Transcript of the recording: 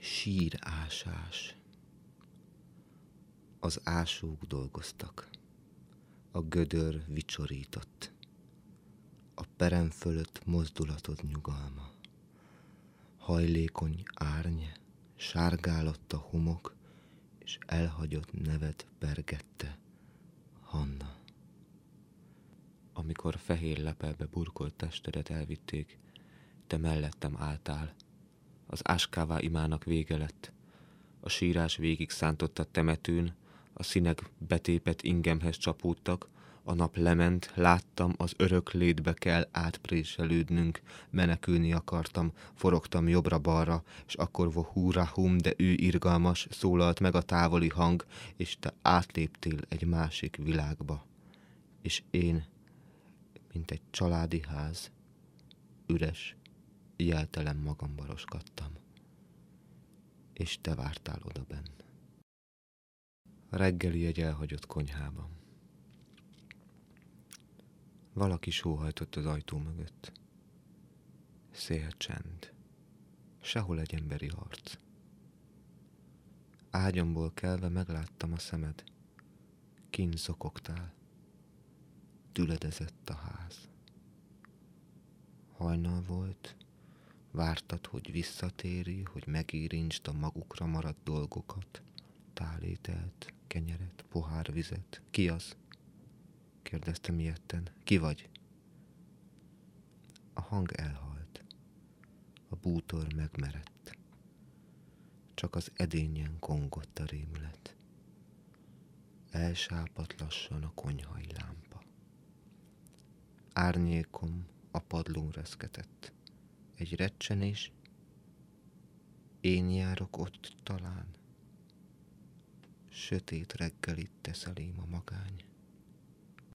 Sírásás. Az ásók dolgoztak. A gödör vicsorított. A perem fölött mozdulatod nyugalma. Hajlékony árnye, sárgálott a homok, és elhagyott nevet bergette. Hanna. Amikor fehér lepelbe burkolt testedet elvitték, te mellettem álltál. Az áskává imának vége lett. A sírás végig szántott a temetőn, a színek betépet ingemhez csapódtak, a nap lement, láttam, az örök létbe kell átpréselődnünk, menekülni akartam, forogtam jobbra-balra, és akkor vo húrahum, de ő irgalmas, szólalt meg a távoli hang, és te átléptél egy másik világba. És én, mint egy családi ház, üres, jeltelen magam baroskattam, és te vártál oda benn. Reggeli egy elhagyott konyhában. Valaki sóhajtott az ajtó mögött. Szél csend. Sehol egy emberi harc. Ágyamból kelve megláttam a szemed. Kin zokogtál. Düledezett a ház. Hajnal volt, vártad, hogy visszatéri, hogy megérintsd a magukra maradt dolgokat, tálételt, kenyeret, pohár vizet. Ki az? kérdeztem ilyetten. Ki vagy? A hang elhalt. A bútor megmerett. Csak az edényen kongott a rémület. Elsápadt lassan a konyhai lámpa. Árnyékom a padlón reszketett. Egy recsenés, én járok ott talán. Sötét reggelit tesz elém a magány.